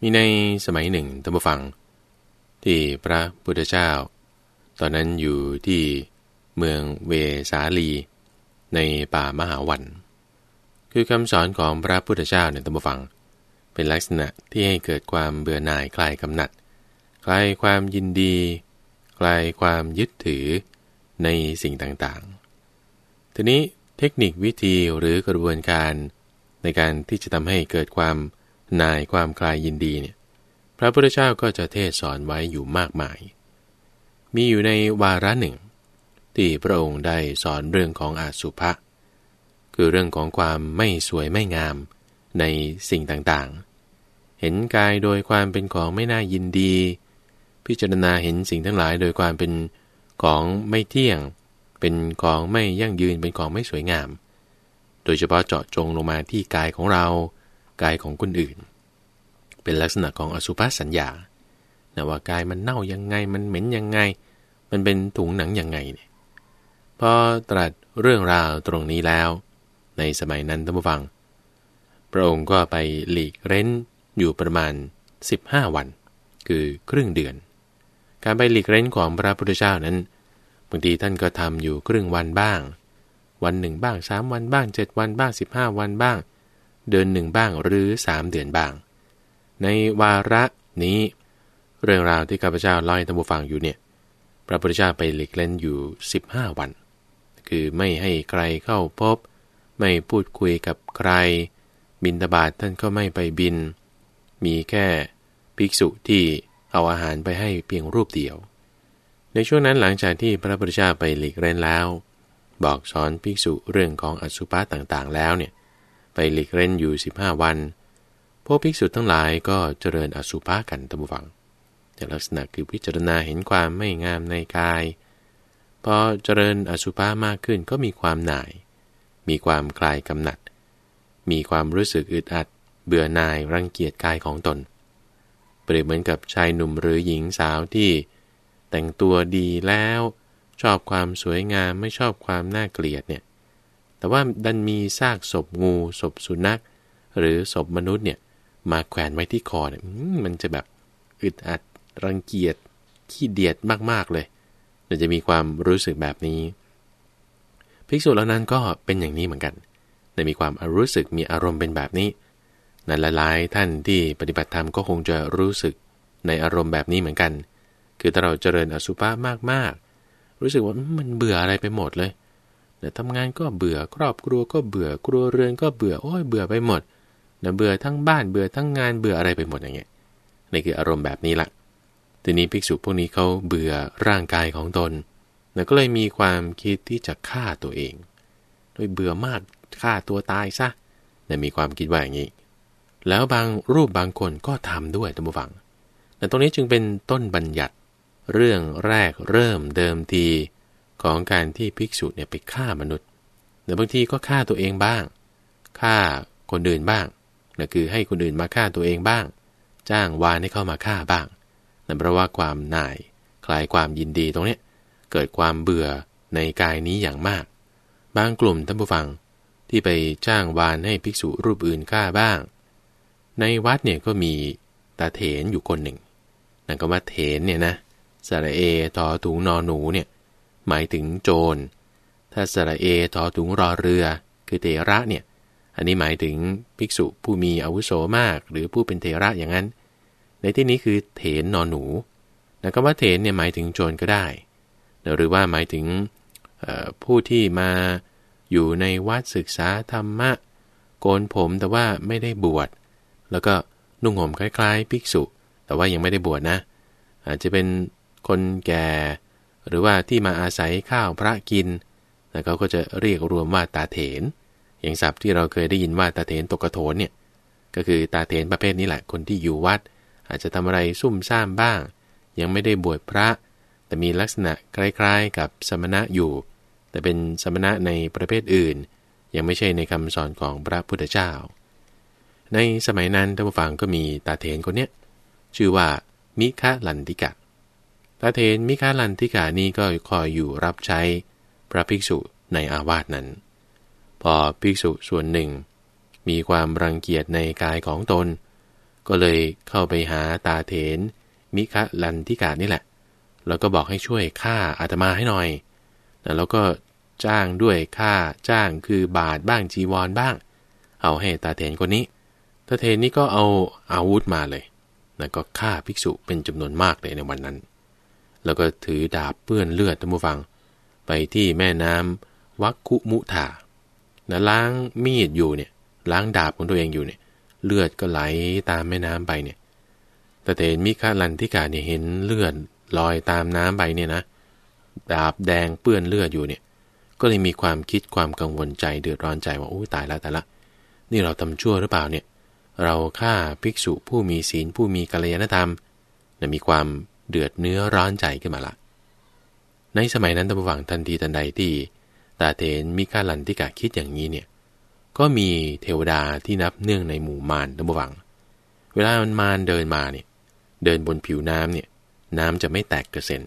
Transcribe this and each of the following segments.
มีในสมัยหนึ่งท่านผู้ฟัง ที่พระพุทธเจ้า ตอนนั้นอยู่ที่เมืองเวสาลี ในป่ามหาวัน คือคำสอนของพระพุทธเจ้าเนี่ยท่านผู้ฟัง เป็นลักษณะที่ให้เกิดความเบื่อหน่ายคลายกำหนัด คลายความยินดี คลายความยึดถือในสิ่งต่างๆ ทีนี้เทคนิควิธีหรือกระบวนการในการที่จะทำให้เกิดความ นายความคลายยินดีเนี่ยพระพุทธเจ้าก็จะเทศสอนไว้อยู่มากมาย มีอยู่ในวาระหนึ่ง ที่พระองค์ได้สอนเรื่องของอาสุภะคือเรื่องของความไม่สวยไม่งามในสิ่งต่างๆ เห็นกายโดยความเป็นของไม่น่ายินดี พิจารณาเห็นสิ่งทั้งหลายโดยความเป็นของไม่เที่ยง เป็นของไม่ยั่งยืนเป็นของไม่สวยงาม โดยเฉพาะเจาะจงลงมาที่กายของเรา กายของคนอื่น เป็นลักษณะของอสุภสัญญานะว่ากายมันเน่ายังไง มันเหม็นยังไง มันเป็นถุงหนังยังไงเนี่ยพอตรัสเรื่องราวตรงนี้แล้ว ในสมัยนั้นท่านผู้ฟัง พระองค์ก็ไปหลีกเร้นอยู่ประมาณ 15 วัน คือครึ่งเดือน การไปหลีกเร้นของพระพุทธเจ้านั้นบางทีท่านก็ทำอยู่ครึ่งวันบ้าง วันหนึ่งบ้างสามวันบ้างเจ็ดวันบ้างสิบห้าวันบ้าง เดือนหนึ่งบ้างหรือสามเดือนบ้าง ในวาระนี้ เรื่องราวที่ข้าพเจ้าเล่าให้ท่านผู้ฟังอยู่เนี่ยพระพุทธเจ้าไปหลีกเล่นอยู่ 15 วัน คือไม่ให้ใครเข้าพบ ไม่พูดคุยกับใคร บินตบาทท่านก็ไม่ไปบิน มีแค่ภิกษุที่เอาอาหารไปให้เพียงรูปเดียว ในช่วงนั้นหลังจากที่พระพุทธเจ้าไปหลีกเล่นแล้ว บอกสอนภิกษุเรื่องของอสุภะต่างๆแล้วเนี่ย ไปหลีกเล่นอยู่ 15 วัน พวกภิกษุทั้งหลายก็เจริญอสุภะกันตามฟัง แต่ลักษณะคือพิจารณาเห็นความไม่งามในกาย พอเจริญอสุภะมากขึ้นก็มีความหน่าย มีความคลายกำหนัด มีความรู้สึกอึดอัด เบื่อหน่ายรังเกียจกายของตน เปรียบเหมือนกับชายหนุ่มหรือหญิงสาวที่ แต่งตัวดีแล้ว ชอบความสวยงามไม่ชอบความน่าเกลียดเนี่ย แต่ว่าดันมีซากศพงูศพสุนัข หรือศพมนุษย์เนี่ยมาแขวนไว้ที่คอเนี่ยมันจะแบบอึดอัดรังเกียจขี้เดียดมากๆเลยเราจะมีความรู้สึกแบบนี้ ภิกษุเหล่านั้นก็เป็นอย่างนี้เหมือนกันในมีความรู้สึกมีอารมณ์เป็นแบบนี้นั่นหลายๆท่านที่ปฏิบัติธรรมก็คงจะรู้สึกในอารมณ์แบบนี้เหมือนกัน คือถ้าเราเจริญอสุภะมากๆ รู้สึกว่ามันเบื่ออะไรไปหมดเลย นะทำงานก็เบื่อครอบครัวก็เบื่อครัวเรือนก็เบื่อโอ้ยเบื่อไปหมดนะเบื่อทั้งบ้านเบื่อทั้งงานเบื่ออะไรไปหมดอย่างเงี้ยนี่คืออารมณ์แบบนี้ละทีนี้ภิกษุพวกนี้เขาเบื่อร่างกายของตนนะก็เลยมีความคิดที่จะฆ่าตัวเองโดยเบื่อมากฆ่าตัวตายซะนะมีความคิดว่าอย่างนี้ แล้วบางรูปบางคนก็ทำด้วยท่านผู้ฟังแต่ตรงนี้จึงเป็นต้นบัญญัติ เรื่องแรกเริ่มเดิมที ของการที่ภิกษุเนี่ยไปฆ่ามนุษย์แต่บางทีก็ฆ่าตัวเองบ้าง ฆ่าคนอื่นบ้างนั่นคือให้คนอื่นมาฆ่าตัวเองบ้าง จ้างวานให้เข้ามาฆ่าบ้างนั่นเพราะว่าความหน่าย คลายความยินดีตรงนี้เกิดความเบื่อในกายนี้อย่างมาก บางกลุ่มท่านผู้ฟังที่ไปจ้างวานให้ภิกษุรูปอื่นฆ่าบ้าง ในวัดเนี่ยก็มีตาเถนอยู่คนหนึ่ง นั่นก็ว่าเถนเนี่ยนะสระเอ ตอถุงนอนหนูเนี่ย หมายถึงโจร ถ้าสระเอทอถุงรอเรือ คือเทระเนี่ย อันนี้หมายถึงภิกษุผู้มีอาวุโสมาก หรือผู้เป็นเทระอย่างนั้น ในที่นี้คือเถนนอนหนูแล้วก็ว่าเถนเนี่ยหมายถึงโจรก็ได้ หรือว่าหมายถึงผู้ที่มาอยู่ในวัดศึกษาธรรมะ โกนผมแต่ว่าไม่ได้บวช แล้วก็นุ่งห่มคล้ายๆ ภิกษุ แต่ว่ายังไม่ได้บวชนะ อาจจะเป็นคนแก่ หรือว่าที่มาอาศัยข้าวพระกินแล้วเขาก็จะเรียกรวมว่าตาเถน อย่างศัพท์ที่เราเคยได้ยินว่าตาเถนตกกระโถนเนี่ยก็คือตาเถนประเภทนี้แหละคนที่อยู่วัด อาจจะทำอะไรซุ่มซ่ามบ้าง ยังไม่ได้บวชพระ แต่มีลักษณะคล้ายๆกับสมณะอยู่ แต่เป็นสมณะในประเภทอื่น ยังไม่ใช่ในคำสอนของพระพุทธเจ้า ในสมัยนั้นท่านผู้ฟังก็มีตาเถนคนเนี้ยชื่อว่ามิคะลันติกะ ตาเทนมิคาลันทิกานี้ก็คอยอยู่รับใช้พระภิกษุในอาวาสนั้น พอภิกษุส่วนหนึ่ง มีความรังเกียจในกายของตน ก็เลยเข้าไปหาตาเถนมิคะลันทิกานี่แหละ แล้วก็บอกให้ช่วยฆ่าอาตมาให้หน่อยแล้วก็จ้างด้วยค่าจ้างคือบาทบ้างจีวรบ้าง เอาให้ตาเถนคนนี้ตาเถนนี่ก็เอาอาวุธมาเลย แล้วก็ฆ่าภิกษุเป็นจำนวนมากเลยในวันนั้น แล้วก็ถือดาบเปื้อนเลือดท่านผู้ฟัง ไปที่แม่น้ำวัคคุมุธานะล้างมีดอยู่เนี่ย ล้างดาบของตัวเองอยู่เนี่ย เลือดก็ไหลตามแม่น้ำไปเนี่ยแต่เถนมิคาลันทิกาเนี่ยเห็นเลือดลอยตามน้ำไปเนี่ยนะดาบแดงเปื้อนเลือดอยู่เนี่ย ก็เลยมีความคิดความกังวลใจเดือดร้อนใจว่าโอ้ตายแล้วแต่ละ นี่เราทำชั่วหรือเปล่าเนี่ย เราฆ่าภิกษุผู้มีศีลผู้มีกัลยาณธรรมนะมีความ เดือดเนื้อร้อนใจขึ้นมาละ ในสมัยนั้นตะวังทันทีทันใดที่ตาเถนมิคาลันทิกาคิดอย่างนี้เนี่ย ก็มีเทวดาที่นับเนื่องในหมู่มารตะวัง เวลามันมารเดินมาเนี่ย เดินบนผิวน้ำเนี่ย น้ำจะไม่แตกกระเซ็น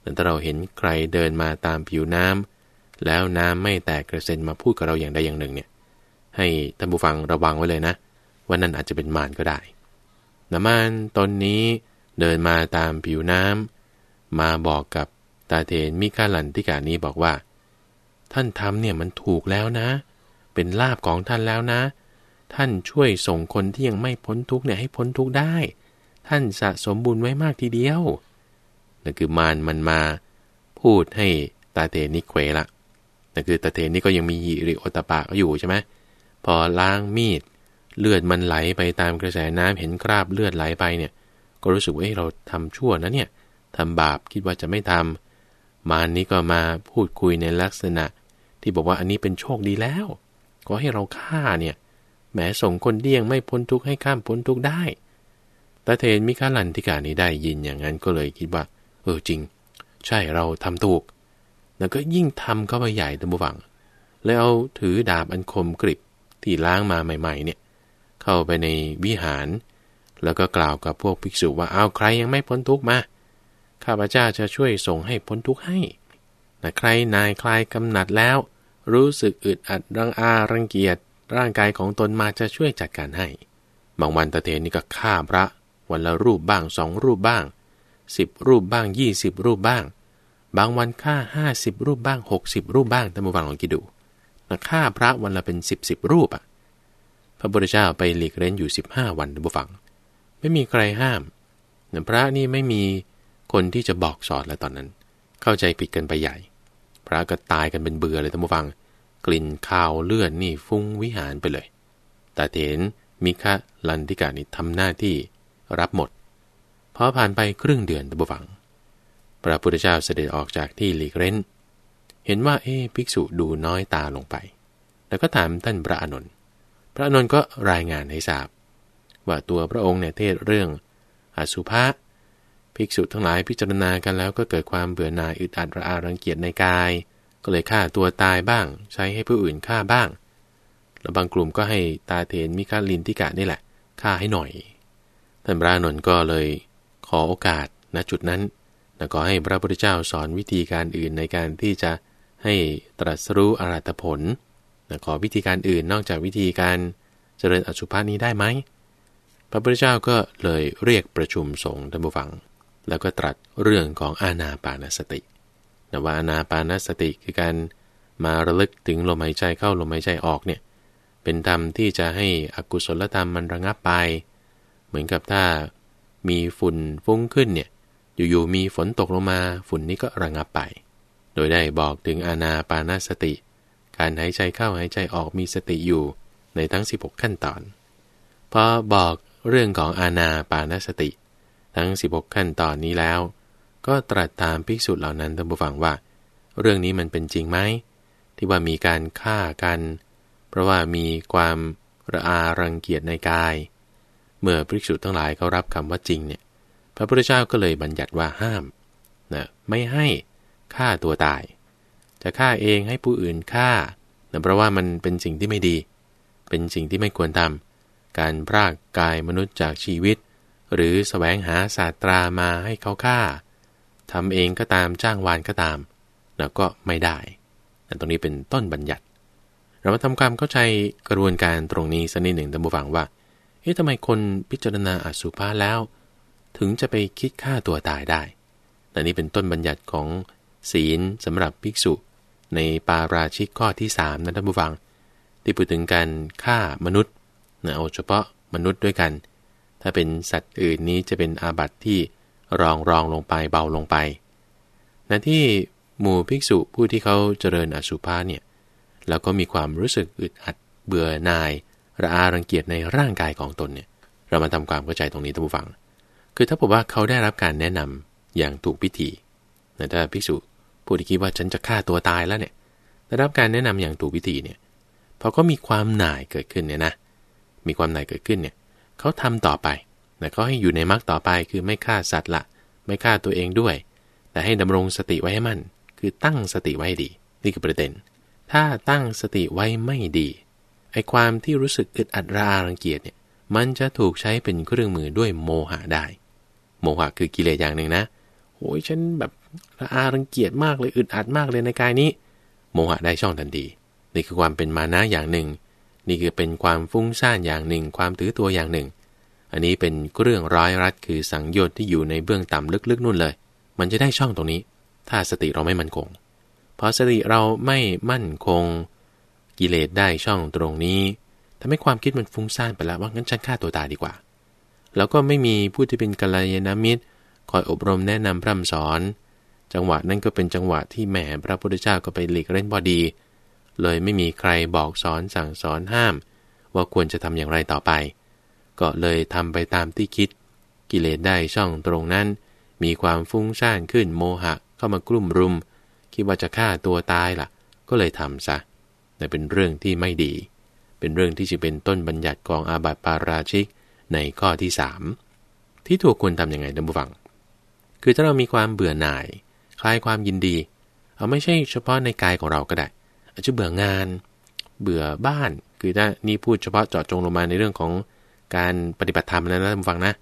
แต่ถ้าเราเห็นใครเดินมาตามผิวน้ำแล้วน้ำไม่แตกกระเซ็นมาพูดกับเราอย่างใดอย่างหนึ่งเนี่ย ให้ท่านผู้ฟังระวังไว้เลยนะว่านั่นอาจจะเป็นมารก็ได้น้ำมันตนนี้ เดินมาตามผิวน้ำมาบอกกับตาเทนมิคาลันทิกานี้บอกว่า ท่านทำเนี่ยมันถูกแล้วนะ เป็นลาบของท่านแล้วนะ ท่านช่วยส่งคนที่ยังไม่พ้นทุกเนี่ยให้พ้นทุกได้ ท่านสะสมบุญไว้มากทีเดียวนั่นคือมารมันมา พูดให้ตาเทนนิเควละนั่นคือตาเทนนี่ก็ยังมียิริโอตปะอยู่ใช่ไหมพอล้างมีดเลือดมันไหลไปตามกระแสน้ำเห็นคราบเลือดไหลไปเนี่ย ก็รู้สึกว่าเราทำชั่วนะเนี่ยทำบาปคิดว่าจะไม่ทำมารนี้ก็มาพูดคุยในลักษณะ ที่บอกว่าอันนี้เป็นโชคดีแล้วก็ให้เราฆ่าเนี่ยแหมส่งคนเดี่ยงไม่พ้นทุกข์ให้ข้ามพ้นทุกข์ได้ตาเทนมิคาลันทิกานี้ได้ยินอย่างนั้นก็เลยคิดว่า เออจริง ใช่เราทำถูก แล้วก็ยิ่งทำเข้าไปใหญ่ตัมบูฟัง แล้วเอาถือดาบอันคมกริบที่ล้างมาใหม่ ๆ เนี่ย เข้าไปในวิหาร แล้วก็กล่าวกับพวกภิกษุว่าเอาใครยังไม่พ้นทุกมา ข้าพเจ้าจะช่วยส่งให้พ้นทุกให้แต่ใครนายคลายกำหนัดแล้ว รู้สึกอึดอัดรังอารังเกียจร่างกายของตนมาจะช่วยจัดการให้ บางวันตะเทนนี่ก็ฆ่าพระ วันละรูปบ้างสองรูปบ้างสิบรูปบ้างยี่สิบรูปบ้าง บางวันฆ่าห้าสิบรูปบ้างหกสิบรูปบ้างท่านผู้ฟังลองคิดดูนะฆ่าพระวันละเป็นสิบสิบรูปอะ พระพุทธเจ้าไปหลีกเล่นอยู่สิบห้าวันท่านผู้ฟัง ไม่มีใครห้ามนพระนี่ไม่มีคนที่จะบอกสอนแล้วตอนนั้น เข้าใจผิดกันไปใหญ่ พระก็ตายกันเป็นเบื่อเลยท่านผู้ฟัง กลิ่นข้าวเลือดนี่ฟุ้งวิหารไปเลย แต่เถนมิคะลันทิกานี่ทำหน้าที่รับหมดพอผ่านไปครึ่งเดือนตะบวัง พระพุทธเจ้าเสด็จออกจากที่หลีกเร้น เห็นว่าเอ๊ภิกษุดูน้อยตาลงไป แล้วก็ถามท่านพระอนุนพระอนุนก็รายงานให้ทราบ ว่าตัวพระองค์เนี่ยเทศเรื่องอสุภะภิกษุทั้งหลายพิจารณากันแล้วก็เกิดความเบื่อหน่ายอึดอัดระอารังเกียจในกาย ก็เลยฆ่าตัวตายบ้าง ใช้ให้ผู้อื่นฆ่าบ้าง แล้วบางกลุ่มก็ให้ตาเทนมิคาลินทิกะนี่แหละฆ่าให้หน่อย ท่านพระอนุนก็เลยขอโอกาสณจุดนั้นแล้วก็ให้พระพุทธเจ้าสอนวิธีการอื่นในการที่จะให้ตรัสรู้อรัตผลขอวิธีการอื่นนอกจากวิธีการเจริญอสุภานี้ได้ไหม พระพุทธเจ้าก็เลยเรียกประชุมสงฆ์ท่านผู้ฟัง แล้วก็ตรัสเรื่องของอาณาปานสตินะว่าอาณาปานสติคือการมาระลึกถึงลมหายใจเข้าลมหายใจออกเนี่ยเป็นธรรมที่จะให้อกุศลธรรมมันระงับไป เหมือนกับถ้ามีฝุ่นฟุ้งขึ้นเนี่ยอยู่ๆมีฝนตกลงมาฝุ่นนี้ก็ระงับไป โดยได้บอกถึงอาณาปานสติ การหายใจเข้าหายใจออกมีสติอยู่ในทั้ง 16 ขั้นตอนพอบอก เรื่องของอาณาปานสติ ทั้ง 16 ขั้นตอนนี้แล้ว ก็ตรัสตามภิกษุเหล่านั้นท่านผู้ฟังว่า เรื่องนี้มันเป็นจริงไหมที่ว่ามีการฆ่ากัน เพราะว่ามีความระอารังเกียจในกาย เมื่อภิกษุทั้งหลายเขารับคำว่าจริงเนี่ย พระพุทธเจ้าก็เลยบัญญัติว่าห้ามนะไม่ให้ฆ่าตัวตาย จะฆ่าเองให้ผู้อื่นฆ่านะเพราะว่ามันเป็นสิ่งที่ไม่ดี เป็นสิ่งที่ไม่ควรทำ การพรากกายมนุษย์จากชีวิต หรือสแสวงหาศาสตรามาให้เขาฆ่าทำเองก็ตามจ้างวานก็ตามนะก็ไม่ได้นั่ตรงนี้เป็นต้นบัญญัติ เรามาทำความเข้าใจกระบวนการตรงนี้สักนิดหนึ่งท่านผู้ฟังว่าเอ๊ะทำไมคนพิจารณาอสุภะแล้ว ถึงจะไปคิดฆ่าตัวตายได้แต่นี้เป็นต้นบัญญัติของศีลสำหรับภิกษุ ในปาราชิกข้อที่3นะท่านผู้ฟัง ที่พูดถึงการฆ่ามนุษย์ นะเอาเฉพาะมนุษย์ด้วยกัน ถ้าเป็นสัตว์อื่นนี้จะเป็นอาบัติที่รองรองลงไปเบาลงไปนที่หมู่ภิกษุผู้ที่เขาเจริญอสุภะเนี่ยแล้วก็มีความรู้สึกอึดอัดเบื่อหน่าย ระอารังเกียจในร่างกายของตนเนี่ยเรามาทำความเข้าใจตรงนี้ท่านผู้ฟัง คือถ้าผมว่าเขาได้รับการแนะนำอย่างถูกพิธีแต่ถ้าภิกษุผู้ที่คิดว่าฉันจะฆ่าตัวตายแล้วเนี่ยได้รับการแนะนำอย่างถูกพิธีเนี่ยพอก็มีความหน่ายเกิดขึ้นเนี่ยนะ มีความหน่ายเกิดขึ้นเนี่ยเขาทำต่อไปแต่เขาให้อยู่ในมรรคต่อไปคือไม่ฆ่าสัตว์ละ ไม่ฆ่าตัวเองด้วย แต่ให้ดำรงสติไว้ให้มั่น คือตั้งสติไว้ดี นี่คือประเด็น ถ้าตั้งสติไว้ไม่ดีไอ้ความที่รู้สึกอึดอัดรารังเกียจเนี่ยมันจะถูกใช้เป็นเครื่องมือด้วยโมหะได้ โมหะคือกิเลสอย่างหนึ่งนะโอ้ยฉันแบบระอารังเกียจมากเลยอึดอัดมากเลยในกายนี้ โมหะได้ช่องทันทีนี่คือความเป็นมานะอย่างหนึ่ง นี่คือเป็นความฟุ้งซ่านอย่างหนึ่ง ความถือตัวอย่างหนึ่ง อันนี้เป็นเรื่องร้อยรัดคือสังโยชน์ที่อยู่ในเบื้องต่ำลึกๆนู่นเลย มันจะได้ช่องตรงนี้ ถ้าสติเราไม่มั่นคงพอสติเราไม่มั่นคง กิเลสได้ช่องตรงนี้ทำให้ความคิดมันฟุ้งซ่านไปแล้วว่างั้นฉันฆ่าตัวตายดีกว่า แล้วก็ไม่มีผู้ที่เป็นกัลยาณมิตร คอยอบรมแนะนำพร่ำสอน จังหวะนั้นก็เป็นจังหวะที่แหมพระพุทธเจ้าก็ไปหลีกเล่นพอดี เลยไม่มีใครบอกสอนสั่งสอนห้าม ว่าควรจะทำอย่างไรต่อไป ก็เลยทำไปตามที่คิด กิเลสได้ช่องตรงนั้น มีความฟุ้งซ่านขึ้นโมหะเข้ามากลุ่มรุม คิดว่าจะฆ่าตัวตายล่ะ ก็เลยทำซะแต่เป็นเรื่องที่ไม่ดี เป็นเรื่องที่จะเป็นต้นบัญญัติกองอาบัติปาราชิกในข้อที่สามที่ถูกควรทำยังไงท่านผู้ฟัง คือถ้าเรามีความเบื่อหน่าย คลายความยินดี เอาไม่ใช่เฉพาะในกายของเราก็ได้ อาจจะเบื่องาน เบื่อบ้าน คือถ้านี่พูดเฉพาะเจาะจงลงมาในเรื่องของการปฏิบัติธรรมนะนะท่านฟังนะ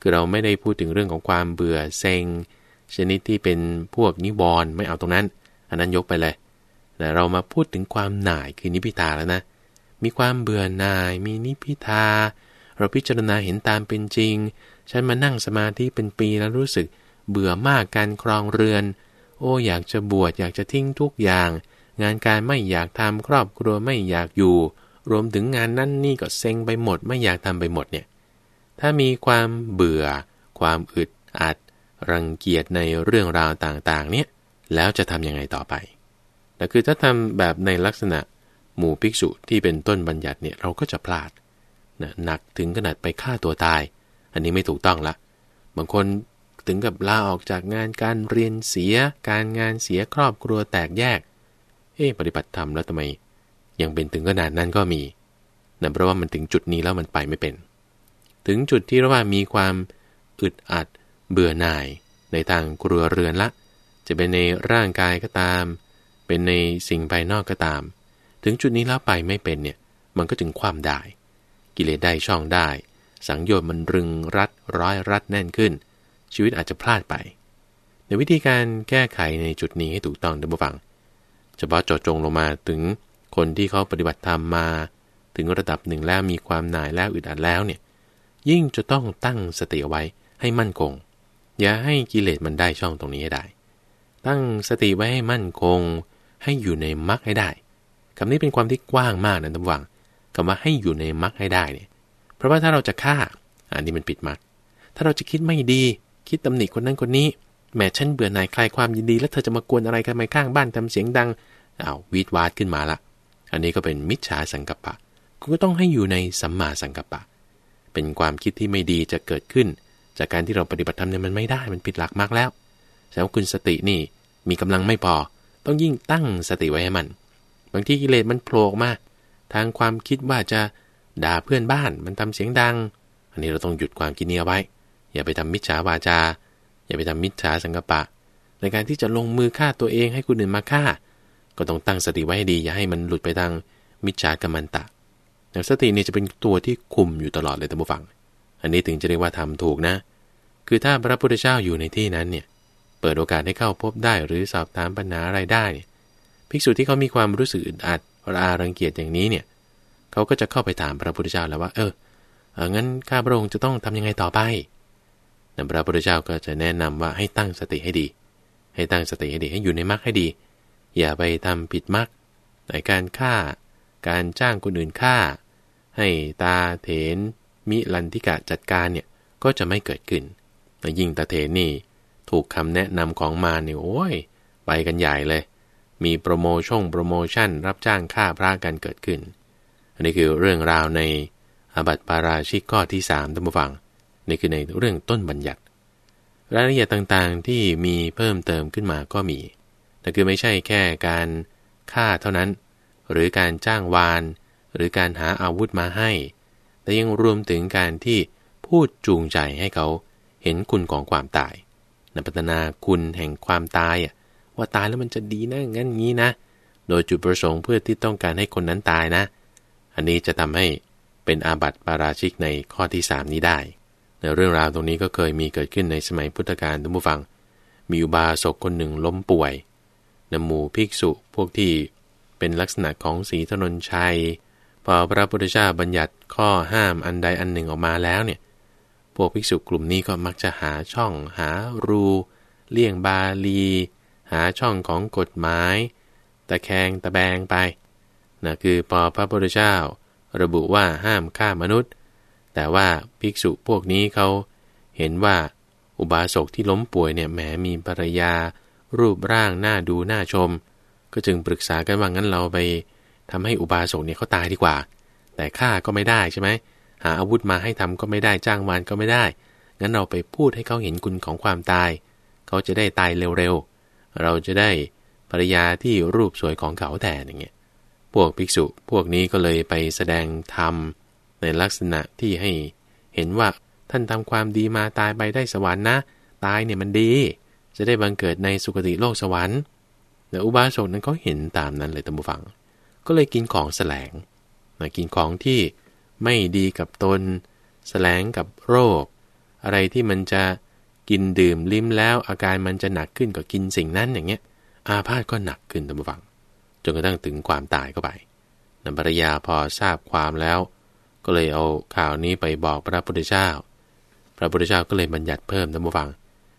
คือเราไม่ได้พูดถึงเรื่องของความเบื่อเซ็ง ชนิดที่เป็นพวกนิวรณ์ไม่เอาตรงนั้น อันนั้นยกไปเลยแต่เรามาพูดถึงความหน่ายคือนิพิทาแล้วนะ มีความเบื่อหน่าย มีนิพิทา เราพิจารณาเห็นตามเป็นจริง ฉันมานั่งสมาธิเป็นปีแล้วรู้สึกเบื่อมากการครองเรือน โอ้อยากจะบวชอยากจะทิ้งทุกอย่าง งานการไม่อยากทำครอบครัวไม่อยากอยู่ รวมถึงงานนั่นนี่ก็เซ็งไปหมด ไม่อยากทำไปหมดเนี่ยถ้ามีความเบื่อ ความอึดอัด รังเกียจในเรื่องราวต่างๆ เนี่ยแล้วจะทำยังไงต่อไปแต่คือถ้าทำแบบในลักษณะหมู่ภิกษุที่เป็นต้นบัญญัติเนี่ยเราก็จะพลาดนะหนักถึงขนาดไปฆ่าตัวตาย อันนี้ไม่ถูกต้องละบางคนถึงกับลาออกจากงานการเรียนเสีย การงานเสียครอบครัวแตกแยก เอ๊ปฏิบัติธรรมแล้วทำไม ยังเป็นถึงขนาดนั้นก็มีนั่นเพราะว่ามันถึงจุดนี้แล้วมันไปไม่เป็น ถึงจุดที่เรียกว่ามีความอึดอัดเบื่อหน่าย ในทางครัวเรือนละ จะเป็นในร่างกายก็ตาม เป็นในสิ่งภายนอกก็ตาม ถึงจุดนี้แล้วไปไม่เป็นเนี่ย มันก็ถึงความได้ กิเลสได้ช่องได้ สังโยชน์มันรึงรัดร้อยรัดแน่นขึ้น ชีวิตอาจจะพลาดไป ในวิธีการแก้ไขในจุดนี้ให้ถูกต้องเดิมฟัง เฉพาะจดจงลงมาถึงคนที่เขาปฏิบัติธรรมมา ถึงระดับหนึ่งแล้วมีความหน่ายแล้วอึดอัดแล้วเนี่ยยิ่งจะต้องตั้งสติไว้ให้มั่นคง อย่าให้กิเลสมันได้ช่องตรงนี้ให้ได้ ตั้งสติไว้ให้มั่นคง ให้อยู่ในมรรคให้ได้คำนี้เป็นความที่กว้างมากนะท่านฟังคำว่าให้อยู่ในมรรคให้ได้เนี่ยเพราะว่าถ้าเราจะฆ่าอันนี้มันปิดมรรคถ้าเราจะคิดไม่ดี คิดตำหนิคนนั้นคนนี้ แม่ฉันเบื่อหน่ายคลายความยินดี แล้วเธอจะมากวนอะไรกันไม่ข้างบ้านทำเสียงดังเอาวีดวาดขึ้นมาละอันนี้ก็เป็นมิจฉาสังกัปปะคุณก็ต้องให้อยู่ในสัมมาสังกัปปะ เป็นความคิดที่ไม่ดีจะเกิดขึ้น จากการที่เราปฏิบัติธรรมเนี่ยมันไม่ได้มันผิดหลักมากแล้วแต่ว่าคุณสตินี่มีกำลังไม่พอ ต้องยิ่งตั้งสติไว้ให้มัน บางทีกิเลสมันโผล่มาทางความคิดว่าจะด่าเพื่อนบ้านมันทำเสียงดัง อันนี้เราต้องหยุดความคิดนี้เอาไว้ อย่าไปทำมิจฉาวาจา อย่าไปทำมิจฉาสังกปะ ในการที่จะลงมือฆ่าตัวเองให้คนอื่นมาฆ่า ก็ต้องตั้งสติไว้ให้ดี อย่าให้มันหลุดไปทางมิจฉากรรมันตะแต่สตินี่จะเป็นตัวที่คุมอยู่ตลอดเลยท่านผู้ฟัง อันนี้ถึงจะเรียกว่าทำถูกนะ คือถ้าพระพุทธเจ้าอยู่ในที่นั้นเนี่ย เปิดโอกาสให้เข้าพบได้หรือสอบถามปัญหาอะไรได้ ภิกษุที่เขามีความรู้สึกอึดอัดระอารังเกียจอย่างนี้เนี่ย เขาก็จะเข้าไปถามพระพุทธเจ้าแล้วว่า เออเอองั้นข้าพระองค์จะต้องทำยังไงต่อไป นะพระพุทธเจ้าก็จะแนะนำว่าให้ตั้งสติให้ดี ให้ตั้งสติให้ดีให้อยู่ในมรรคให้ดี อย่าไปทำผิดมรรคในการฆ่า การจ้างคนอื่นฆ่า ให้ตาเถนมิลันทิกะจัดการเนี่ยก็จะไม่เกิดขึ้นแต่ยิ่งตาเถนนี่ถูกคำแนะนำของมาเนี่ยโอ้ยไปกันใหญ่เลย มีโปรโมชั่นโปรโมชั่นรับจ้างฆ่าพระกันเกิดขึ้น อันนี้คือเรื่องราวในอาบัติปาราชิกข้อที่สามท่านผู้ฟัง นี่คือในเรื่องต้นบัญญัติ รายละเอียดต่างๆที่มีเพิ่มเติมขึ้นมาก็มีแต่คือไม่ใช่แค่การฆ่าเท่านั้น หรือการจ้างวาน หรือการหาอาวุธมาให้ แต่ยังรวมถึงการที่พูดจูงใจให้เขาเห็นคุณของความตายนพัฒนาคุณแห่งความตายว่าตายแล้วมันจะดีนะงั้นงี้นะ โดยจุดประสงค์เพื่อที่ต้องการให้คนนั้นตายนะ อันนี้จะทำให้เป็นอาบัติปาราชิกในข้อที่ 3 นี้ได้ ในเรื่องราวตรงนี้ก็เคยมีเกิดขึ้นในสมัยพุทธกาลท่านผู้ฟัง มีอุบาสกคนหนึ่งล้มป่วยนหมู่ภิกษุพวกที่เป็นลักษณะของสีถนนชัย พอพระพุทธเจ้าบัญญัติข้อห้ามอันใดอันหนึ่งออกมาแล้วเนี่ย พวกภิกษุกลุ่มนี้ก็มักจะหาช่อง หารู เลี่ยงบาลี หาช่องของกฎหมาย ตะแคงตะแบงไปนะคือพอพระพุทธเจ้า ระบุว่าห้ามฆ่ามนุษย์ แต่ว่าภิกษุพวกนี้เขาเห็นว่าอุบาสกที่ล้มป่วยเนี่ยแหมมีภรรยา รูปร่างหน่าดูหน่าชม ก็จึงปรึกษากันว่างั้นเราไปทำให้อุบาสกเนี่ยเขาตายดีกว่า แต่ฆ่าก็ไม่ได้ใช่ไหมหาอาวุธมาให้ทำก็ไม่ได้จ้างวานก็ไม่ได้ งั้นเราไปพูดให้เขาเห็นคุณของความตาย เขาจะได้ตายเร็วๆ เราจะได้ภรรยาที่รูปสวยของเขาแต่อย่างเงี้ย พวกภิกษุพวกนี้ก็เลยไปแสดงธรรม ในลักษณะที่ให้เห็นว่าท่านทำความดีมาตายไปได้สวรรค์นะ ตายเนี่ยมันดี จะได้บังเกิดในสุคติโลกสวรรค์แต่อุบาสกนั้นก็เห็นตามนั้นเลยตัมบูฟัง ก็เลยกินของแสลงนะกินของที่ไม่ดีกับตน แสลงกับโรค อะไรที่มันจะกินดื่มลิ้มแล้วอาการมันจะหนักขึ้นก็กินสิ่งนั้นอย่างเงี้ย อาพาธก็หนักขึ้นตัมบูฟัง จนกระทั่งถึงความตายเข้าไปนันภรรยาพอทราบความแล้ว ก็เลยเอาข่าวนี้ไปบอกพระพุทธเจ้า พระพุทธเจ้าก็เลยบัญญัติเพิ่มท่านผู้ฟัง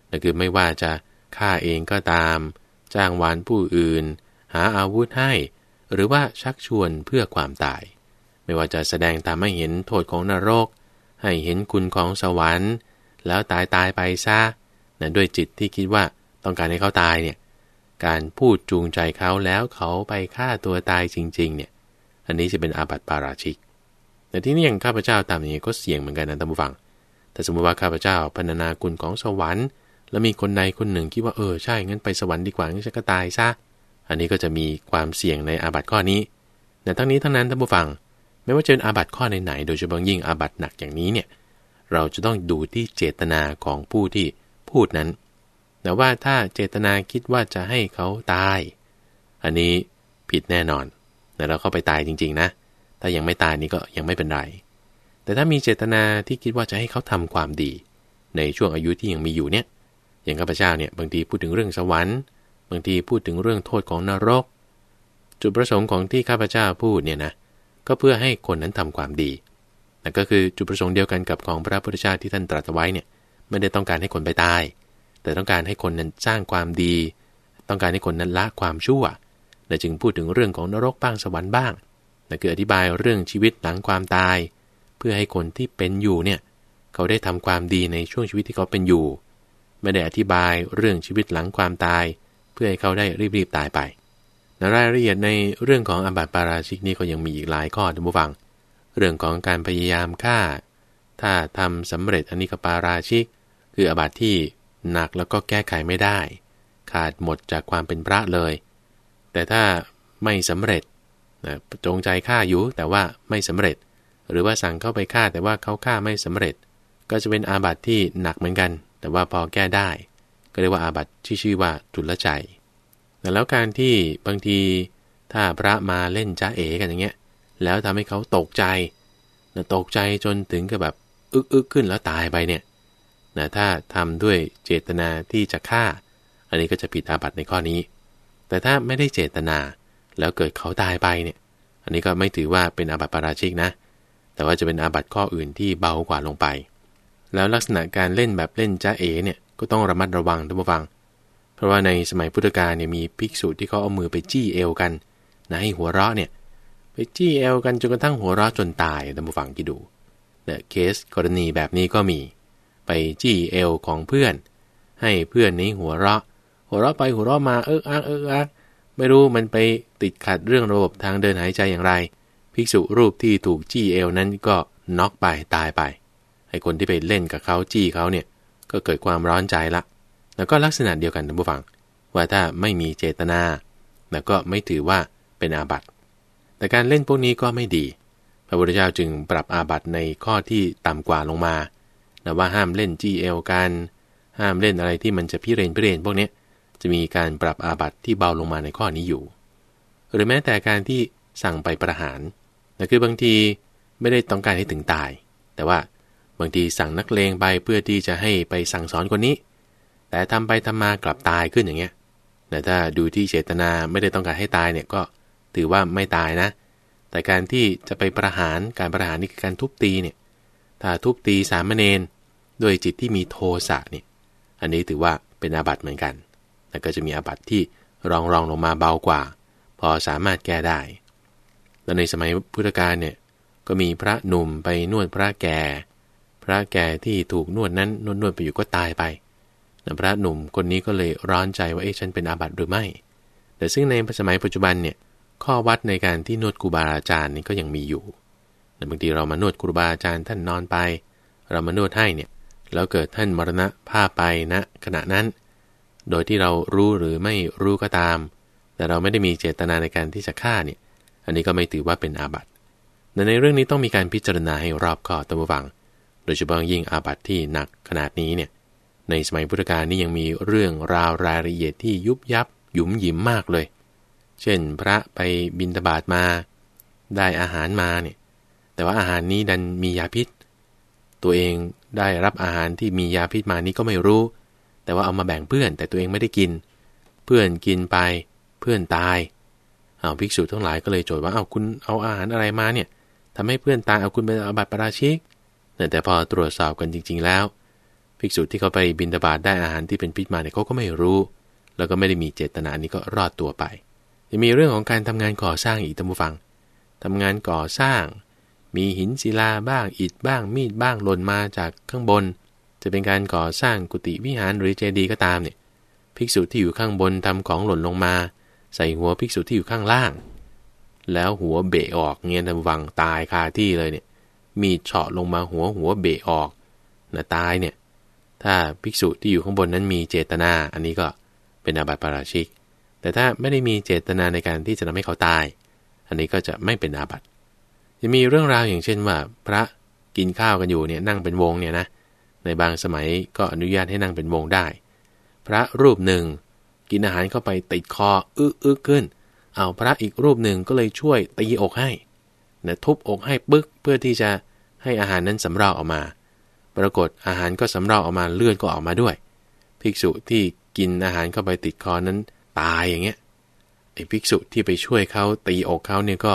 นั่นคือไม่ว่าจะฆ่าเองก็ตาม จ้างวานผู้อื่น หาอาวุธให้ หรือว่าชักชวนเพื่อความตาย ไม่ว่าจะแสดงตามให้เห็นโทษของนรก ให้เห็นคุณของสวรรค์ แล้วตายตายไปซะนะด้วยจิตที่คิดว่าต้องการให้เขาตายเนี่ยการพูดจูงใจเขาแล้วเขาไปฆ่าตัวตายจริง ๆ เนี่ย อันนี้จะเป็นอาบัติปาราชิก แต่ที่นี่อย่างข้าพเจ้าตามนี้ก็เสี่ยงเหมือนกันนะท่านผู้ฟัง แต่สมมติว่าข้าพเจ้าพรรณนาคุณของสวรรค์ แล้วมีคนใดคนหนึ่งคิดว่าเออใช่งั้นไปสวรรค์ดีกว่างั้นฉันก็ตายซะ อันนี้ก็จะมีความเสี่ยงในอาบัติข้อนี้ แต่ทั้งนี้ทั้งนั้นท่านผู้ฟัง ไม่ว่าจะเป็นอาบัติข้อไหนๆโดยเฉพาะยิ่งอาบัติหนักอย่างนี้เนี่ย เราจะต้องดูที่เจตนาของผู้ที่พูดนั้น แต่ว่าถ้าเจตนาคิดว่าจะให้เขาตาย อันนี้ผิดแน่นอนแต่เราเข้าไปตายจริง ๆ นะ ถ้ายังไม่ตายนี่ก็ยังไม่เป็นไร แต่ถ้ามีเจตนาที่คิดว่าจะให้เขาทำความดี ในช่วงอายุที่ยังมีอยู่เนี่ย อย่างข้าพเจ้าเนี่ยบางทีพูดถึงเรื่องสวรรค์ บางทีพูดถึงเรื่องโทษของนรก จุดประสงค์ของที่ข้าพเจ้าพูดเนี่ยนะ ก็เพื่อให้คนนั้นทำความดีนั่นก็คือจุดประสงค์เดียวกันกับของพระพุทธเจ้าที่ท่านตรัสไว้เนี่ย ไม่ได้ต้องการให้คนไปตาย แต่ต้องการให้คนนั้นสร้างความดี ต้องการให้คนนั้นละความชั่วและจึงพูดถึงเรื่องของนรกบ้างสวรรค์บ้าง นั่นคืออธิบายเรื่องชีวิตหลังความตาย เพื่อให้คนที่เป็นอยู่เนี่ยเขาได้ทำความดีในช่วงชีวิตที่เขาเป็นอยู่ ไม่ได้อธิบายเรื่องชีวิตหลังความตาย เพื่อให้เขาได้รีบๆตายไปในรายละเอียดในเรื่องของอาบัติปาราชิกนี้ก็ยังมีอีกหลายข้อท่านผู้ฟัง เรื่องของการพยายามฆ่า ถ้าทำสำเร็จอันนี้ก็ปาราชิก คืออบัติที่หนักแล้วก็แก้ไขไม่ได้ ขาดหมดจากความเป็นพระเลย แต่ถ้าไม่สำเร็จ นะจงใจฆ่าอยู่แต่ว่าไม่สำเร็จ หรือว่าสั่งเข้าไปฆ่าแต่ว่าเขาฆ่าไม่สำเร็จ ก็จะเป็นอาบัติที่หนักเหมือนกัน แต่ว่าพอแก้ได้ ก็เรียกว่าอาบัติที่ชื่อว่าจุลใจแต่แล้วการที่บางทีถ้าพระมาเล่นจ้าเอ๋กันอย่างเงี้ย แล้วทำให้เขาตกใจตกใจจนถึงกับแบบอึกอึกขึ้นแล้วตายไปเนี่ยนะถ้าทำด้วยเจตนาที่จะฆ่า อันนี้ก็จะผิดอาบัติในข้อนี้ แต่ถ้าไม่ได้เจตนา แล้วเกิดเขาตายไปเนี่ย อันนี้ก็ไม่ถือว่าเป็นอาบัติปาราชิกนะ แต่ว่าจะเป็นอาบัติข้ออื่นที่เบากว่าลงไป แล้วลักษณะการเล่นแบบเล่นจ้าเอเนี่ยก็ต้องระมัดระวังท่านผู้ฟัง เพราะว่าในสมัยพุทธกาลเนี่ยมีภิกษุที่เขาเอามือไปจี้เอวกันนะให้หัวเราะเนี่ยไปจี้เอวกันจนกระทั่งหัวเราะจนตายท่านผู้ฟังคิดดูเนี่ยเคสกรณีแบบนี้ก็มี ไปจี้เอวของเพื่อน ให้เพื่อนนี้หัวเราะ หัวเราะไปหัวเราะมาเอิกอักเอิกอัก ไม่รู้มันไปติดขัดเรื่องระบบทางเดินหายใจอย่างไร ภิกษุรูปที่ถูกจี้เอวนั้นก็น็อกไปตายไปไอ้คนที่ไปเล่นกับเขาจี้เขาเนี่ยก็เกิดความร้อนใจละ แล้วก็ลักษณะเดียวกันท่านผู้ฟัง ว่าถ้าไม่มีเจตนา แล้วก็ไม่ถือว่าเป็นอาบัติ แต่การเล่นพวกนี้ก็ไม่ดี พระพุทธเจ้าจึงปรับอาบัติในข้อที่ต่ำกว่าลงมาแต่ว่าห้ามเล่นจี้เอลกัน ห้ามเล่นอะไรที่มันจะพิเรนพิเรนพวกนี้ จะมีการปรับอาบัติที่เบาลงมาในข้อนี้อยู่ หรือแม้แต่การที่สั่งไปประหารนั่นคือบางทีไม่ได้ต้องการให้ถึงตาย แต่ว่าบางทีสั่งนักเลงไปเพื่อที่จะให้ไปสั่งสอนคนนี้ แต่ทำไปทำมากลับตายขึ้นอย่างเงี้ยแต่ถ้าดูที่เจตนาไม่ได้ต้องการให้ตายเนี่ยก็ถือว่าไม่ตายนะ แต่การที่จะไปประหารการประหารนี่คือการทุบตีเนี่ย ถ้าทุบตีสามเณรด้วยจิตที่มีโทสะเนี่ย อันนี้ถือว่าเป็นอาบัติเหมือนกัน แต่ก็จะมีอาบัติที่รองรองลงมาเบากว่า พอสามารถแก้ได้ แล้วในสมัยพุทธกาลเนี่ยก็มีพระหนุ่มไปนวดพระแก่ พระแก่ที่ถูกนวดนั้นนวดนวดไปอยู่ก็ตายไปแต่พระหนุ่มคนนี้ก็เลยร้อนใจว่าเอ๊ะฉันเป็นอาบัติหรือไม่ แต่ซึ่งในสมัยปัจจุบันเนี่ยข้อวัดในการที่นวดครูบาอาจารย์นี่ก็ยังมีอยู่แต่บางทีเรามานวดครูบาอาจารย์ท่านนอนไป เรามานวดให้เนี่ยแล้วเกิดท่านมรณะภาไปณนะขณะนั้น โดยที่เรารู้หรือไม่รู้ก็ตาม แต่เราไม่ได้มีเจตนาในการที่จะฆ่าเนี่ย อันนี้ก็ไม่ถือว่าเป็นอาบัติแต่ในเรื่องนี้ต้องมีการพิจารณาให้รอบคอบตัวฟัง โดยเฉพาะยิ่งอาบัติที่หนักขนาดนี้เนี่ย ในสมัยพุทธกาลนี่ยังมีเรื่องราวรายละเอียดที่ยุบยับหยุมหยิมมากเลย เช่น พระไปบินตบาตมา ได้อาหารมาเนี่ย แต่ว่าอาหารนี้ดันมียาพิษ ตัวเองได้รับอาหารที่มียาพิษมานี้ก็ไม่รู้ แต่ว่าเอามาแบ่งเพื่อนแต่ตัวเองไม่ได้กิน เพื่อนกินไปเพื่อนตายเอาภิกษุทั้งหลายก็เลยโจทย์ว่าเอาคุณเอาอาหารอะไรมาเนี่ยทำให้เพื่อนตายเอาคุณเป็นอาบัติปราชิกแต่พอตรวจสอบกันจริง ๆ แล้ว ภิกษุที่เขาไปบินตบาตได้อาหารที่เป็นพิษมาเนี่ยเขาก็ไม่รู้ แล้วก็ไม่ได้มีเจตนานี้ก็รอดตัวไปจะมีเรื่องของการทำงานก่อสร้างอีกท่านผู้ฟังทำงานก่อสร้าง มีหินศิลาบ้างอิฐบ้างมีดบ้างหล่นมาจากข้างบน จะเป็นการก่อสร้างกุฏิวิหารหรือเจดีย์ก็ตามเนี่ยภิกษุที่อยู่ข้างบนทำของหล่นลงมา ใส่หัวภิกษุที่อยู่ข้างล่าง แล้วหัวเบะออกเงี้ยท่านฟังตายคาที่เลยเนี่ย มีเฉาะลงมาหัวหัวเบะออกนะตายเนี่ย ถ้าภิกษุที่อยู่ข้างบนนั้นมีเจตนา อันนี้ก็เป็นอาบัติปาราชิก แต่ถ้าไม่ได้มีเจตนาในการที่จะทำให้เขาตาย อันนี้ก็จะไม่เป็นอาบัติจะมีเรื่องราวอย่างเช่นว่า พระกินข้าวกันอยู่เนี่ยนั่งเป็นวงเนี่ยนะ ในบางสมัยก็อนุญาตให้นั่งเป็นวงได้ พระรูปหนึ่ง กินอาหารเข้าไปติดคออึกอึกขึ้น เอาพระอีกรูปหนึ่งก็เลยช่วยตีอกให้นะทุบอกให้ปึ๊กเพื่อที่จะให้อาหารนั้นสำเราออกมา ปรากฏอาหารก็สำเราออกมาเลือดก็ออกมาด้วย ภิกษุที่กินอาหารเข้าไปติดคอนั้นตายอย่างเงี้ยไอ้ภิกษุที่ไปช่วยเขาตีอกเขาเนี่ยก็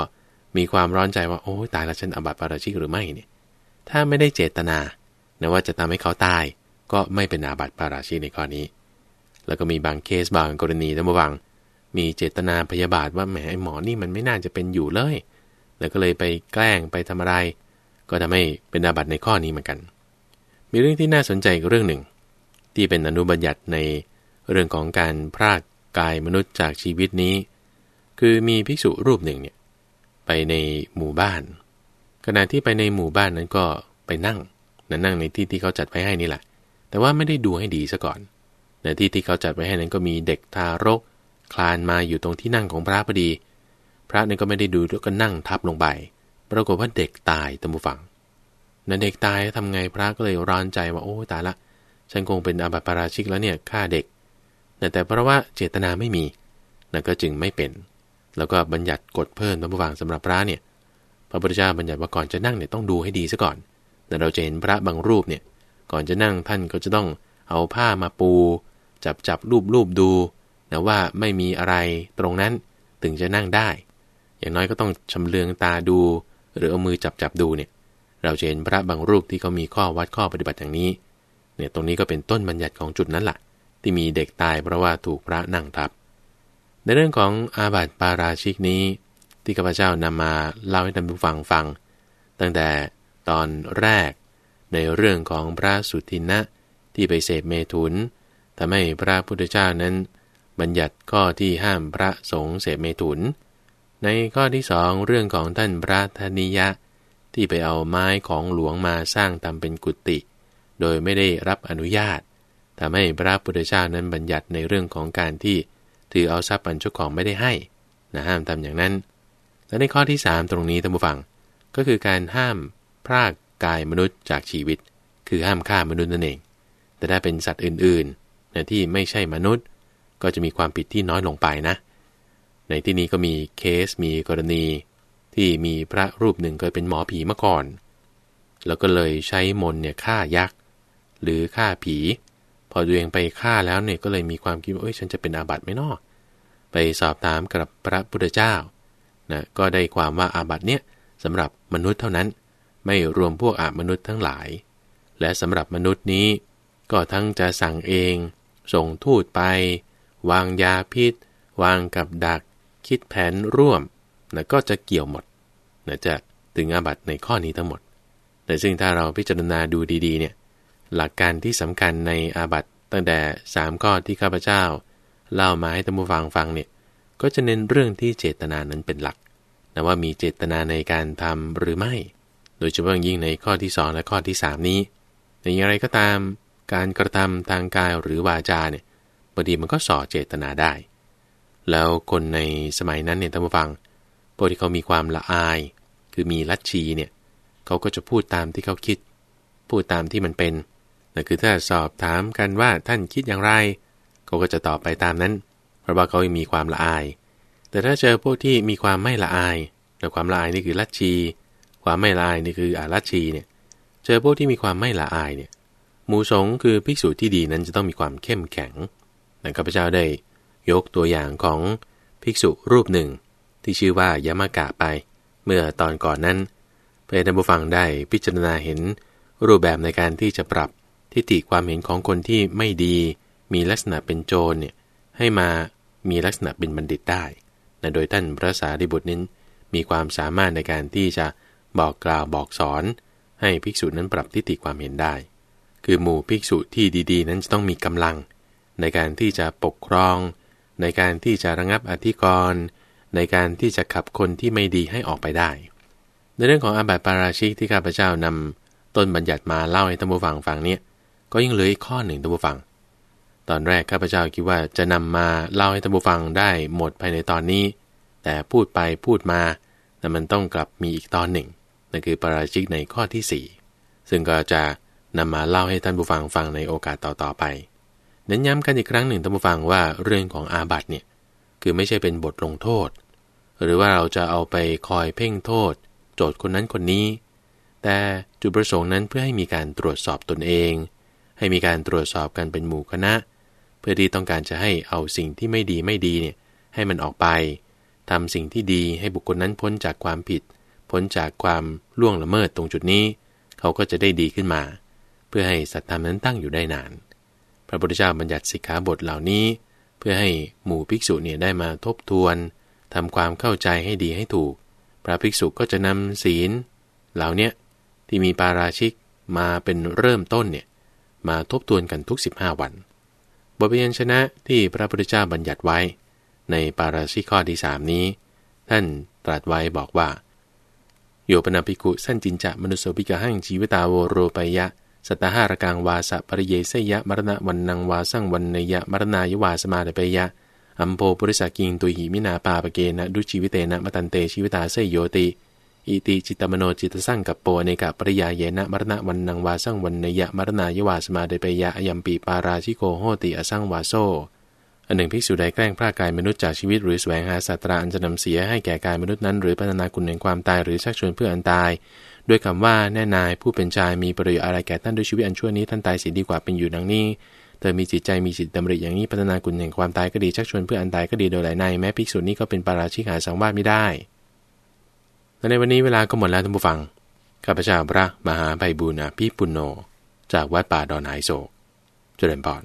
มีความร้อนใจว่าโอ้ตายแล้วฉันอบัติปาราชิกหรือไม่เนี่ยถ้าไม่ได้เจตนา นะว่าจะทำให้เขาตายก็ไม่เป็นอาบัติปาราชิกในข้อนี้ แล้วก็มีบางเคสบางกรณีนะบางมีเจตนาพยาบาทว่าแหมไอ้หมอนี่มันไม่น่าจะเป็นอยู่เลย แล้วก็เลยไปแกล้งไปทำอะไร ก็ทำให้เป็นอาบัติในข้อนี้เหมือนกัน มีเรื่องที่น่าสนใจอีกเรื่องหนึ่ง ที่เป็นอนุบัญญัติในเรื่องของการพรากกายมนุษย์จากชีวิตนี้ คือมีภิกษุรูปหนึ่งเนี่ยไปในหมู่บ้าน ขณะที่ไปในหมู่บ้านนั้นก็ไปนั่ง นั่งในที่ที่เขาจัดไว้ให้นี่แหละ แต่ว่าไม่ได้ดูให้ดีซะก่อนในที่ที่เขาจัดไว้ให้นั้นก็มีเด็กทารก คลานมาอยู่ตรงที่นั่งของพระพอดี พระนี่ก็ไม่ได้ดูแล้วก็นั่งทับลงไป ปรากฏว่าเด็กตายตามผู้ฟังนั่นเด็กตายทำไงพระก็เลยร้อนใจว่าโอ้ตายละ ฉันคงเป็นอาบัติปาราชิกแล้วเนี่ยฆ่าเด็ก แต่เพราะว่าเจตนาไม่มีนั่นก็จึงไม่เป็น แล้วก็บัญญัติกฎเพิ่มระหว่างสำหรับพระเนี่ยพระพุทธเจ้าบัญญัติว่าก่อนจะนั่งเนี่ยต้องดูให้ดีซะก่อน แต่เราจะเห็นพระบางรูปเนี่ยก่อนจะนั่งท่านก็จะต้องเอาผ้ามาปู จับจับรูปรูปดูนะว่าไม่มีอะไรตรงนั้นถึงจะนั่งได้ อย่างน้อยก็ต้องชำเลืองตาดู หรือเอามือจับจับดูเนี่ยเราจะเห็นพระบางรูปที่เขามีข้อวัดข้อปฏิบัติอย่างนี้เนี่ยตรงนี้ก็เป็นต้นบัญญัติของจุดนั้นแหละที่มีเด็กตายเพราะว่าถูกพระนั่งทับ ในเรื่องของอาบัติปาราชิกนี้ ที่ข้าพเจ้านำมาเล่าให้ท่านผู้ฟังฟัง ตั้งแต่ ตอนแรก ในเรื่องของพระสุทินะที่ไปเสพเมถุนทำให้พระพุทธเจ้านั้น บัญญัติข้อที่ห้ามพระสงฆ์เสพเมถุน ในข้อที่สองเรื่องของท่านพระธนิยะ ที่ไปเอาไม้ของหลวงมาสร้างทำเป็นกุฏิโดยไม่ได้รับอนุญาตทำให้พระพุทธเจ้านั้นบัญญัติในเรื่องของการที่ถือเอาทรัพย์อันเจ้าของไม่ได้ให้นะห้ามทำอย่างนั้น และในข้อที่ 3 ตรงนี้ท่านผู้ฟัง ก็คือการห้าม พรากกายมนุษย์จากชีวิต คือห้ามฆ่ามนุษย์นั่นเอง แต่ถ้าเป็นสัตว์อื่นๆนะที่ไม่ใช่มนุษย์ ก็จะมีความผิดที่น้อยลงไปนะ ในที่นี้ก็มีเคสมีกรณี ที่มีพระรูปหนึ่งเคยเป็นหมอผีมาก่อน แล้วก็เลยใช้มนเนี่ยฆ่ายักษ์หรือฆ่าผี พอตัวเองไปฆ่าแล้วเนี่ยก็เลยมีความคิดว่าเอ้ยฉันจะเป็นอาบัติไหมนอไปสอบถามกับพระพุทธเจ้านะก็ได้ความว่าอาบัติเนี่ยสำหรับมนุษย์เท่านั้น ไม่รวมพวกอามนุษย์ทั้งหลาย และสำหรับมนุษย์นี้ ก็ทั้งจะสั่งเอง ส่งทูตไป วางยาพิษ วางกับดัก คิดแผนร่วมนะก็จะเกี่ยวหมดนะจะถึงอาบัตในข้อนี้ทั้งหมด แต่ซึ่งถ้าเราพิจารณาดูดีๆเนี่ยหลักการที่สำคัญในอาบัตตั้งแต่ 3 ข้อที่ข้าพเจ้า เล่ามาให้ท่านผู้ฟังฟังเนี่ยก็จะเน้นเรื่องที่เจตนานั้นเป็นหลักนะว่ามีเจตนาในการทำหรือไม่ ดยเฉพาะยิ่งในข้อที่ 2 และข้อที่ 3 นี้ในอย่างไรก็ตามการกระทำทางกายหรือวาจาเนี่ยบางทีมันก็ส่อเจตนาได้ แล้วคนในสมัยนั้นเนี่ยท่านผู้ฟังพวกที่เขามีความละอาย คือมีลัทธิเนี่ยเขาก็จะพูดตามที่เขาคิด พูดตามที่มันเป็นนั่นคือถ้าสอบถามกันว่าท่านคิดอย่างไรเขาก็จะตอบไปตามนั้น เพราะว่าเขามีความละอาย แต่ถ้าเจอพวกที่มีความไม่ละอายแต่ความละอายนี่คือลัทธิ ความไม่ละอายนี่คืออาลัทธิเนี่ยเจอพวกที่มีความไม่ละอายเนี่ยหมู่สงคือภิกษุที่ดีนั้นจะต้องมีความเข้มแข็งนันข้าพเจ้าได้ยกตัวอย่างของภิกษุรูปหนึ่ง ที่ชื่อว่ายามากะไป เมื่อตอนก่อนนั้น เพื่อท่านผู้ฟังได้พิจารณาเห็นรูปแบบในการที่จะปรับทิฏฐิความเห็นของคนที่ไม่ดี มีลักษณะเป็นโจรเนี่ยให้มามีลักษณะเป็นบัณฑิตได้นะโดยท่านพระสารีบุตรนั้นมีความสามารถในการที่จะ บอกกล่าวบอกสอนให้ภิกษุนั้นปรับทิฏฐิความเห็นได้ คือหมู่ภิกษุที่ดีๆ นั้นจะต้องมีกำลัง ในการที่จะปกครอง ในการที่จะระงับอธิกรณ์ในการที่จะขับคนที่ไม่ดีให้ออกไปได้ ในเรื่องของอาบัติปาราชิกที่ข้าพเจ้านำต้นบัญญัติมาเล่าให้ท่านผู้ฟังฟังเนี่ยก็ยังเหลืออีกข้อหนึ่งท่านผู้ฟัง ตอนแรกข้าพเจ้าคิดว่าจะนำมาเล่าให้ท่านผู้ฟังได้หมดภายในตอนนี้ แต่พูดไปพูดมาแต่มันต้องกลับมีอีกตอนหนึ่ง นั่นคือปราชิกในข้อที่ 4 ซึ่งก็จะนำมาเล่าให้ท่านผู้ฟังฟังในโอกาสต่อๆไป เน้นย้ำกันอีกครั้งหนึ่งท่านผู้ฟังว่าเรื่องของอาบัติเนี่ยคือไม่ใช่เป็นบทลงโทษ หรือว่าเราจะเอาไปคอยเพ่งโทษ โจทย์คนนั้นคนนี้ แต่จุดประสงค์นั้นเพื่อให้มีการตรวจสอบตนเอง ให้มีการตรวจสอบกันเป็นหมู่คณะ เพื่อที่ต้องการจะให้เอาสิ่งที่ไม่ดีไม่ดีเนี่ยให้มันออกไปทำสิ่งที่ดีให้บุคคลนั้นพ้นจากความผิด พ้นจากความล่วงละเมิดตรงจุดนี้ เขาก็จะได้ดีขึ้นมา เพื่อให้สัตธรรมนั้นตั้งอยู่ได้นาน พระพุทธเจ้าบัญญัติสิกขาบทเหล่านี้ เพื่อให้หมู่ภิกษุเนี่ยได้มาทบทวนทำความเข้าใจให้ดีให้ถูก พระภิกษุก็จะนำศีล เหล่านี้ที่มีปาราชิกมาเป็นเริ่มต้นเนี่ยมาทบทวนกันทุก 15 วัน บทเรียนชนะที่พระพุทธเจ้าบัญญัติไว้ ในปาราชิกข้อที่สามนี้ ท่านตรัสไว้บอกว่า โย ปะนะ ภิกขุสัญจิจจะ มะนุสสะวิคคะหังชีวิตาโวโรเปยยะ สัตถะหาระกังวาสสะ ปะริเยเสยยะ มะระณะวัณณังวาสังวัณเณยยะ มะระณายะ วา สะมาทะเปยยะอัมโภ ปุริสะ กิงตุยหิมินาปาปะเกนะ ทุชชีวิเตนะ มะตันเตชีวิตาเสยโยติ อิติจิตตะมะโนจิตตะสังกัปโป อะเนกะปะริยาเยนะ มะระณะวัณณังวาสังวัณเณยยะ มะระณายะ วา สะมาทะเปยยะ อะยัมปิ ปาราชิโกโหติ อะสังวาโส อันหนึ่งภิกษุใดแกล้งพระกายมนุษย์จากชีวิตหรือแสวงหาสัตราอันจะนำเสียให้แก่กายมนุษย์นั้น หรือพัฒนาคุณแห่งความตายหรือชักชวนเพื่ออันตาย ด้วยคำว่าแน่นายผู้เป็นชายมีประโยชน์อะไรแก่ท่านด้วยชีวิตอันชั่วนี้ท่านตายเสียดีกว่าเป็นอยู่ดังนี้ เธอมีจิตใจมีจิตดำริอย่างนี้พัฒนาคุณแห่งความตายก็ดีชักชวนเพื่ออันตายก็ดีโดยหลายในแม้ภิกษุนี้ก็เป็นปาราชิกหาสังวาสไม่ได้และในวันนี้เวลาก็หมดแล้วท่านผู้ฟังข้าพเจ้าพระมหาไพบุญอภิปุโน จากวัดป่าดอนไฮโศกเจริญพร